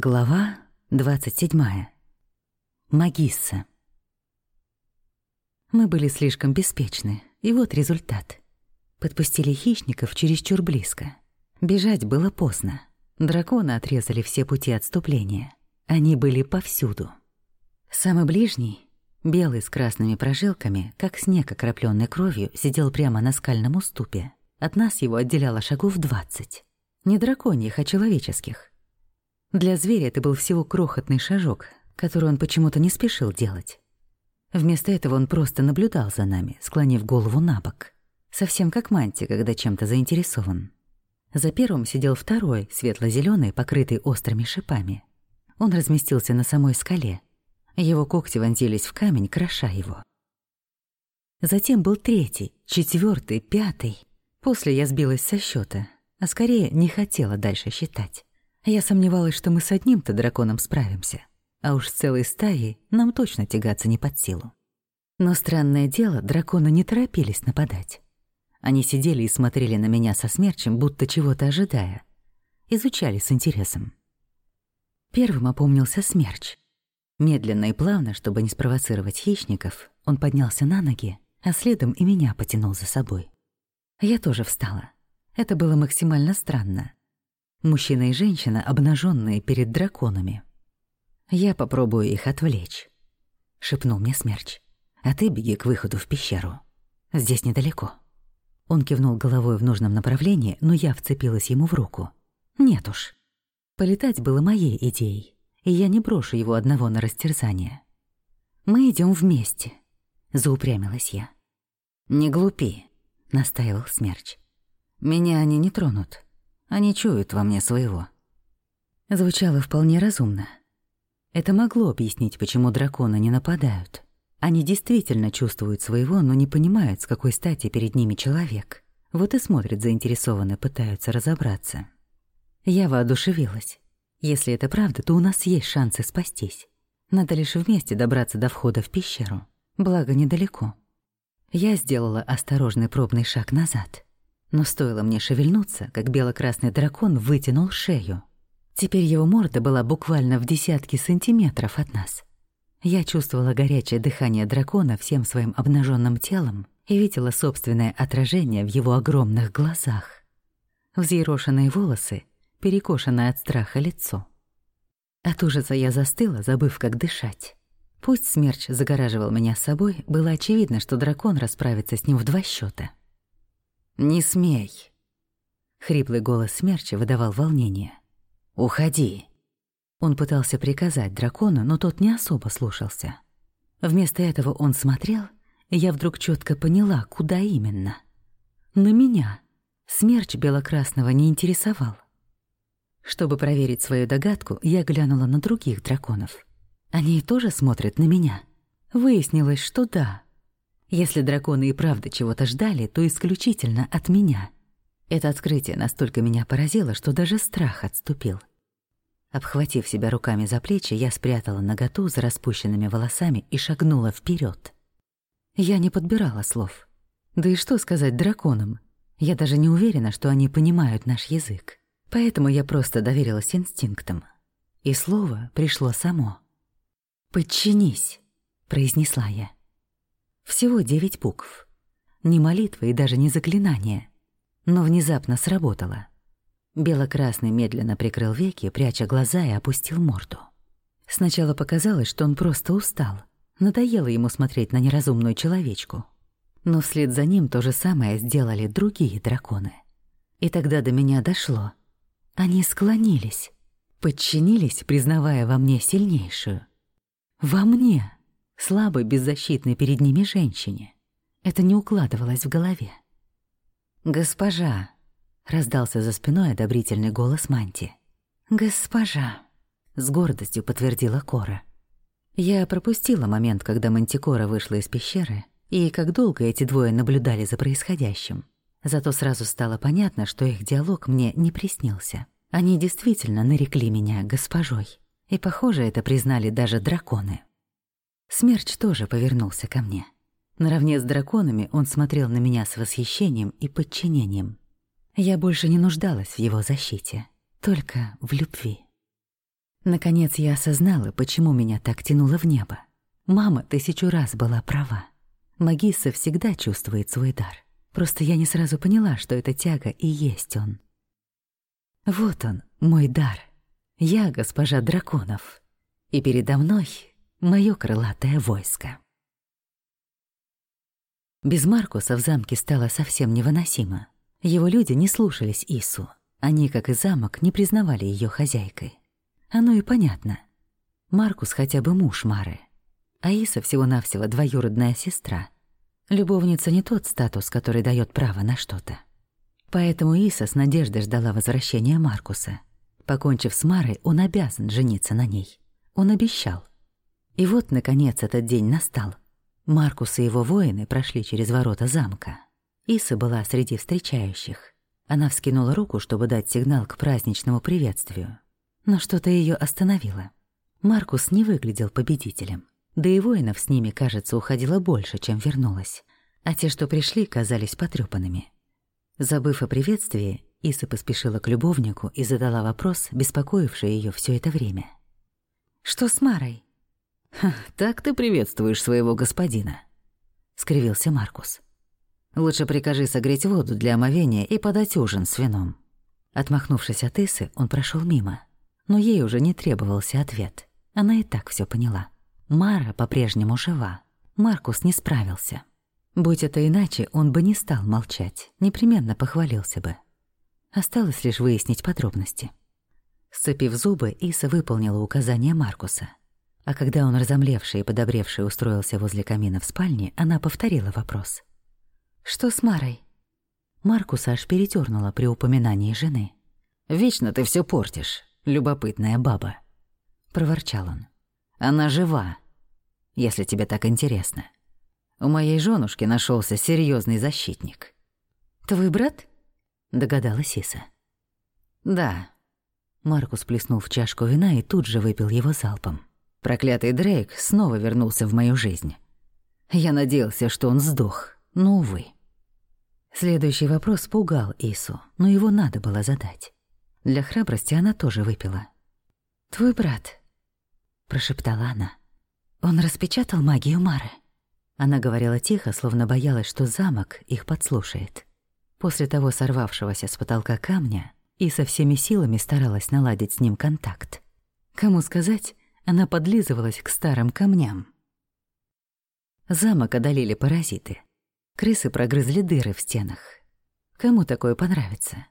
Глава 27. Магисса. Мы были слишком беспечны, и вот результат. Подпустили хищников чересчур близко. Бежать было поздно. Драконы отрезали все пути отступления. Они были повсюду. Самый ближний, белый с красными прожилками, как снег, окроплённый кровью, сидел прямо на скальном уступе. От нас его отделяло шагов двадцать. Не драконьих, а человеческих — для зверя это был всего крохотный шажок, который он почему-то не спешил делать. Вместо этого он просто наблюдал за нами, склонив голову на бок. Совсем как Манти, когда чем-то заинтересован. За первым сидел второй, светло зеленый покрытый острыми шипами. Он разместился на самой скале. Его когти вонзились в камень, кроша его. Затем был третий, четвертый, пятый. После я сбилась со счета, а скорее не хотела дальше считать. Я сомневалась, что мы с одним-то драконом справимся, а уж с целой стаей нам точно тягаться не под силу. Но странное дело, драконы не торопились нападать. Они сидели и смотрели на меня со смерчем, будто чего-то ожидая. Изучали с интересом. Первым опомнился смерч. Медленно и плавно, чтобы не спровоцировать хищников, он поднялся на ноги, а следом и меня потянул за собой. Я тоже встала. Это было максимально странно. Мужчина и женщина, обнаженные перед драконами. «Я попробую их отвлечь», — шепнул мне Смерч. «А ты беги к выходу в пещеру. Здесь недалеко». Он кивнул головой в нужном направлении, но я вцепилась ему в руку. «Нет уж. Полетать было моей идеей, и я не брошу его одного на растерзание. Мы идем вместе», — заупрямилась я. «Не глупи», — настаивал Смерч. «Меня они не тронут». Они чуют во мне своего». Звучало вполне разумно. Это могло объяснить, почему драконы не нападают. Они действительно чувствуют своего, но не понимают, с какой стати перед ними человек. Вот и смотрят заинтересованно, пытаются разобраться. Я воодушевилась. Если это правда, то у нас есть шансы спастись. Надо лишь вместе добраться до входа в пещеру. Благо, недалеко. Я сделала осторожный пробный шаг назад. Но стоило мне шевельнуться, как бело-красный дракон вытянул шею. Теперь его морда была буквально в десятки сантиметров от нас. Я чувствовала горячее дыхание дракона всем своим обнаженным телом и видела собственное отражение в его огромных глазах. Взъерошенные волосы, перекошенное от страха лицо. От ужаса я застыла, забыв, как дышать. Пусть смерч загораживал меня с собой, было очевидно, что дракон расправится с ним в два счета. «Не смей!» Хриплый голос смерча выдавал волнение. «Уходи!» Он пытался приказать дракону, но тот не особо слушался. Вместо этого он смотрел, и я вдруг четко поняла, куда именно. На меня. Смерч белокрасного не интересовал. Чтобы проверить свою догадку, я глянула на других драконов. Они тоже смотрят на меня. Выяснилось, что да. Если драконы и правда чего-то ждали, то исключительно от меня. Это открытие настолько меня поразило, что даже страх отступил. Обхватив себя руками за плечи, я спрятала наготу за распущенными волосами и шагнула вперед. Я не подбирала слов. Да и что сказать драконам? Я даже не уверена, что они понимают наш язык. Поэтому я просто доверилась инстинктам. И слово пришло само. «Подчинись», — произнесла я. Всего девять букв. Ни молитвы и даже не заклинание. Но внезапно сработало. Бело-красный медленно прикрыл веки, пряча глаза и опустил морду. Сначала показалось, что он просто устал. Надоело ему смотреть на неразумную человечку. Но вслед за ним то же самое сделали другие драконы. И тогда до меня дошло. Они склонились, подчинились, признавая во мне сильнейшую. Во мне! Слабой, беззащитной перед ними женщине. Это не укладывалось в голове. «Госпожа!» — раздался за спиной одобрительный голос Манти. «Госпожа!» — с гордостью подтвердила Кора. Я пропустила момент, когда Мантикора вышла из пещеры, и как долго эти двое наблюдали за происходящим. Зато сразу стало понятно, что их диалог мне не приснился. Они действительно нарекли меня госпожой. И, похоже, это признали даже драконы. Смерч тоже повернулся ко мне. Наравне с драконами он смотрел на меня с восхищением и подчинением. Я больше не нуждалась в его защите, только в любви. Наконец я осознала, почему меня так тянуло в небо. Мама тысячу раз была права. Магисса всегда чувствует свой дар. Просто я не сразу поняла, что эта тяга и есть он. Вот он, мой дар. Я госпожа драконов. И передо мной моё крылатое войско. Без Маркуса в замке стало совсем невыносимо. Его люди не слушались Ису. Они, как и замок, не признавали ее хозяйкой. Оно и понятно. Маркус хотя бы муж Мары. А Иса всего-навсего двоюродная сестра. Любовница не тот статус, который дает право на что-то. Поэтому Иса с надеждой ждала возвращения Маркуса. Покончив с Марой, он обязан жениться на ней. Он обещал. И вот, наконец, этот день настал — Маркус и его воины прошли через ворота замка. Иса была среди встречающих. Она вскинула руку, чтобы дать сигнал к праздничному приветствию. Но что-то ее остановило. Маркус не выглядел победителем. Да и воинов с ними, кажется, уходило больше, чем вернулось. А те, что пришли, казались потрёпанными. Забыв о приветствии, Иса поспешила к любовнику и задала вопрос, беспокоивший ее все это время. «Что с Марой?» «Так ты приветствуешь своего господина», — скривился Маркус. «Лучше прикажи согреть воду для омовения и подать ужин с вином». Отмахнувшись от Исы, он прошел мимо. Но ей уже не требовался ответ. Она и так все поняла. Мара по-прежнему жива. Маркус не справился. Будь это иначе, он бы не стал молчать, непременно похвалился бы. Осталось лишь выяснить подробности. Сцепив зубы, Иса выполнила указание Маркуса. А когда он, разомлевший и подобревший, устроился возле камина в спальне, она повторила вопрос. «Что с Марой?» Маркуса аж перетернула при упоминании жены. «Вечно ты все портишь, любопытная баба», — проворчал он. «Она жива, если тебе так интересно. У моей женушки нашелся серьезный защитник». «Твой брат?» — догадалась Иса. «Да». Маркус плеснул в чашку вина и тут же выпил его залпом. Проклятый Дрейк снова вернулся в мою жизнь. Я надеялся, что он сдох, но, увы. Следующий вопрос пугал Ису, но его надо было задать. Для храбрости она тоже выпила. «Твой брат», — прошептала она. «Он распечатал магию Мары». Она говорила тихо, словно боялась, что замок их подслушает. После того сорвавшегося с потолка камня Иса всеми силами старалась наладить с ним контакт. Кому сказать, она подлизывалась к старым камням. Замок одолели паразиты. Крысы прогрызли дыры в стенах. Кому такое понравится?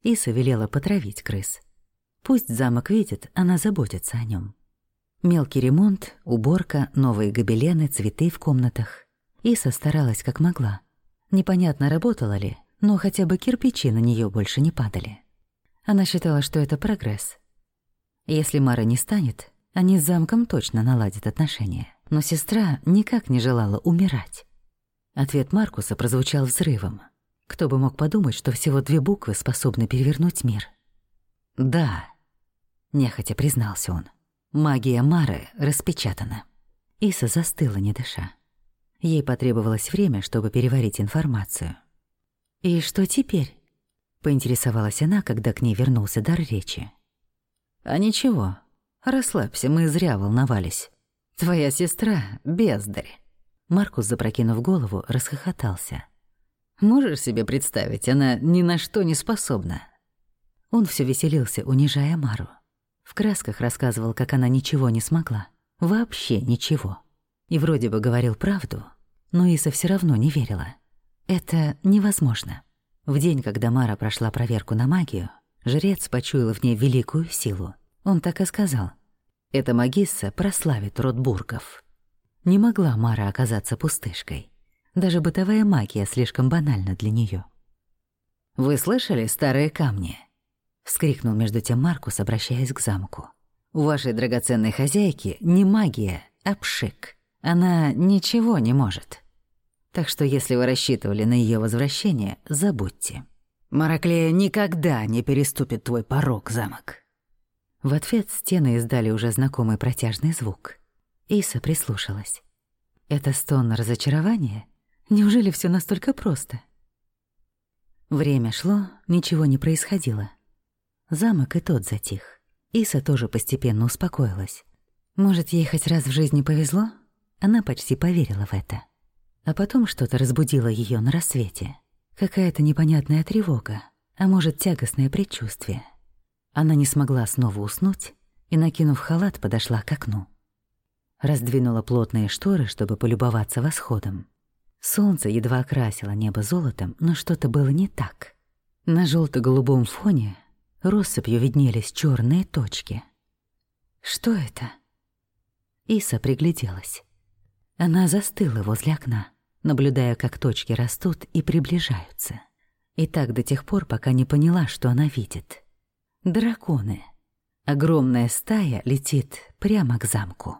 Иса велела потравить крыс. Пусть замок видит, она заботится о нем. Мелкий ремонт, уборка, новые гобелены, цветы в комнатах. Иса старалась как могла. Непонятно, работала ли, но хотя бы кирпичи на нее больше не падали. Она считала, что это прогресс. Если Мара не станет, они с замком точно наладят отношения. Но сестра никак не желала умирать. Ответ Маркуса прозвучал взрывом. Кто бы мог подумать, что всего две буквы способны перевернуть мир? «Да», — нехотя признался он. «Магия Мары распечатана». Иса застыла, не дыша. Ей потребовалось время, чтобы переварить информацию. «И что теперь?» — поинтересовалась она, когда к ней вернулся дар речи. «А ничего, Расслабься, мы зря волновались. Твоя сестра — бездарь». Маркус, запрокинув голову, расхохотался. «Можешь себе представить, она ни на что не способна». Он все веселился, унижая Мару. В красках рассказывал, как она ничего не смогла. Вообще ничего. И вроде бы говорил правду, но Иса все равно не верила. Это невозможно. В день, когда Мара прошла проверку на магию, жрец почуял в ней великую силу. Он так и сказал. Эта магисса прославит род Бургов. Не могла Мара оказаться пустышкой. Даже бытовая магия слишком банальна для нее. «Вы слышали старые камни?» — вскрикнул между тем Маркус, обращаясь к замку. «У вашей драгоценной хозяйки не магия, а пшик. Она ничего не может. Так что если вы рассчитывали на ее возвращение, забудьте. Мараклея никогда не переступит твой порог, замок». В ответ стены издали уже знакомый протяжный звук. Иса прислушалась. Это стон разочарования? Неужели все настолько просто? Время шло, ничего не происходило. Замок и тот затих. Иса тоже постепенно успокоилась. Может, ей хоть раз в жизни повезло? Она почти поверила в это. А потом что-то разбудило ее на рассвете. Какая-то непонятная тревога, а может, тягостное предчувствие. Она не смогла снова уснуть и, накинув халат, подошла к окну. Раздвинула плотные шторы, чтобы полюбоваться восходом. Солнце едва окрасило небо золотом, но что-то было не так. На желто голубом фоне россыпью виднелись черные точки. Что это? Иса пригляделась. Она застыла возле окна, наблюдая, как точки растут и приближаются. И так до тех пор, пока не поняла, что она видит. Драконы. Огромная стая летит прямо к замку.